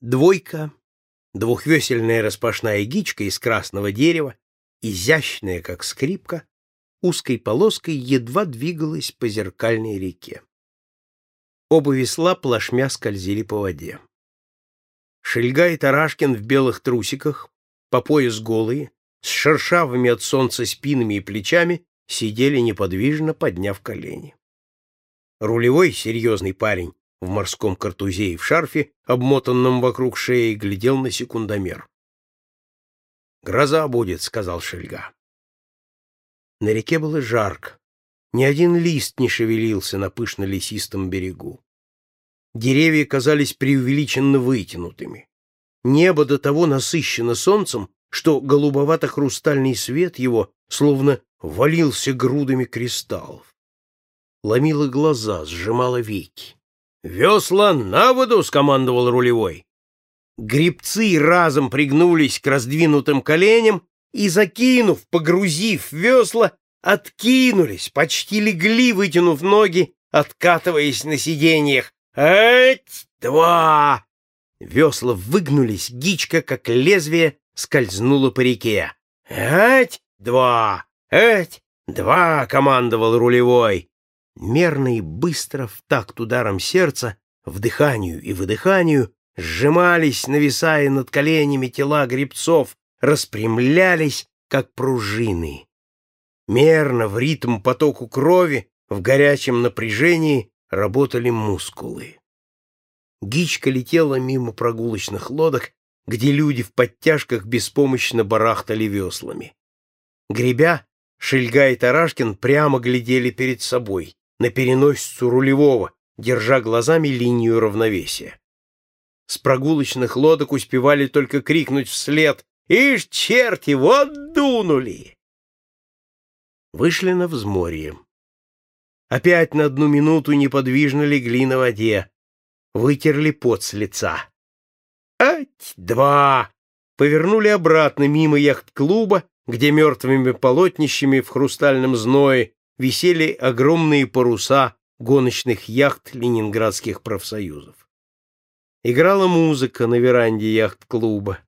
Двойка, двухвесельная распашная гичка из красного дерева, изящная, как скрипка, узкой полоской едва двигалась по зеркальной реке. Оба весла плашмя скользили по воде. Шельга и Тарашкин в белых трусиках, по пояс голые, с шершавыми от солнца спинами и плечами, сидели неподвижно, подняв колени. Рулевой, серьезный парень, в морском картузе и в шарфе, обмотанном вокруг шеи, глядел на секундомер. «Гроза будет», — сказал Шельга. На реке было жарко. Ни один лист не шевелился на пышно-лесистом берегу. Деревья казались преувеличенно вытянутыми. Небо до того насыщено солнцем, что голубовато-хрустальный свет его словно валился грудами кристаллов. Ломило глаза, сжимало веки. «Весла на воду!» — скомандовал рулевой. Гребцы разом пригнулись к раздвинутым коленям и, закинув, погрузив весла, откинулись, почти легли, вытянув ноги, откатываясь на сиденьях. «Эть! Два!» Весла выгнулись, гичка, как лезвие, скользнула по реке. «Эть! Два! Эть! Два!» — командовал рулевой. Мерно и быстро, в такт ударом сердца, вдыханию и выдыханию, сжимались, нависая над коленями тела гребцов, распрямлялись, как пружины. Мерно, в ритм потоку крови, в горячем напряжении работали мускулы. Гичка летела мимо прогулочных лодок, где люди в подтяжках беспомощно барахтали веслами. Гребя, Шельга и Тарашкин прямо глядели перед собой, на переносицу рулевого, держа глазами линию равновесия. С прогулочных лодок успевали только крикнуть вслед «Ишь, черти, вот дунули!» Вышли на взморье. Опять на одну минуту неподвижно легли на воде, вытерли пот с лица. «Ать, два!» Повернули обратно мимо яхт-клуба, где мертвыми полотнищами в хрустальном зное висели огромные паруса гоночных яхт ленинградских профсоюзов. Играла музыка на веранде яхт-клуба.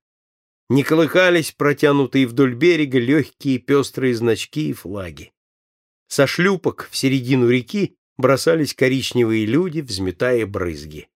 Не колыхались протянутые вдоль берега легкие пестрые значки и флаги. Со шлюпок в середину реки бросались коричневые люди, взметая брызги.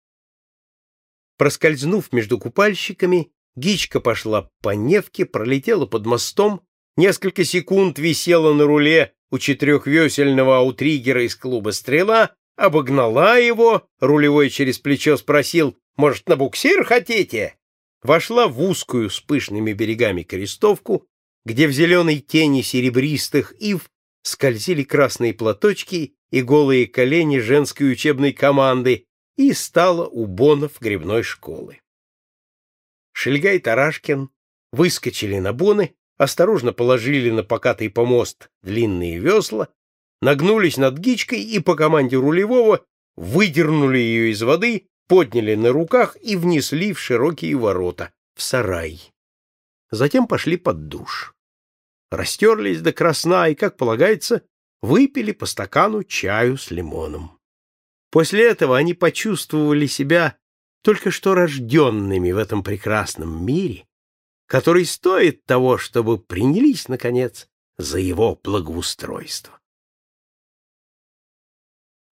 Проскользнув между купальщиками, Гичка пошла по Невке, пролетела под мостом, несколько секунд висела на руле у четырехвесельного аутригера из клуба «Стрела», обогнала его, рулевой через плечо спросил, «Может, на буксир хотите?» Вошла в узкую с пышными берегами крестовку, где в зеленой тени серебристых ив скользили красные платочки и голые колени женской учебной команды и стала у бонов грибной школы. Шельга и Тарашкин выскочили на боны, осторожно положили на покатый помост длинные весла, нагнулись над гичкой и по команде рулевого выдернули ее из воды, подняли на руках и внесли в широкие ворота, в сарай. Затем пошли под душ. Растерлись до красна и, как полагается, выпили по стакану чаю с лимоном. После этого они почувствовали себя только что рожденными в этом прекрасном мире, который стоит того, чтобы принялись, наконец, за его благоустройство.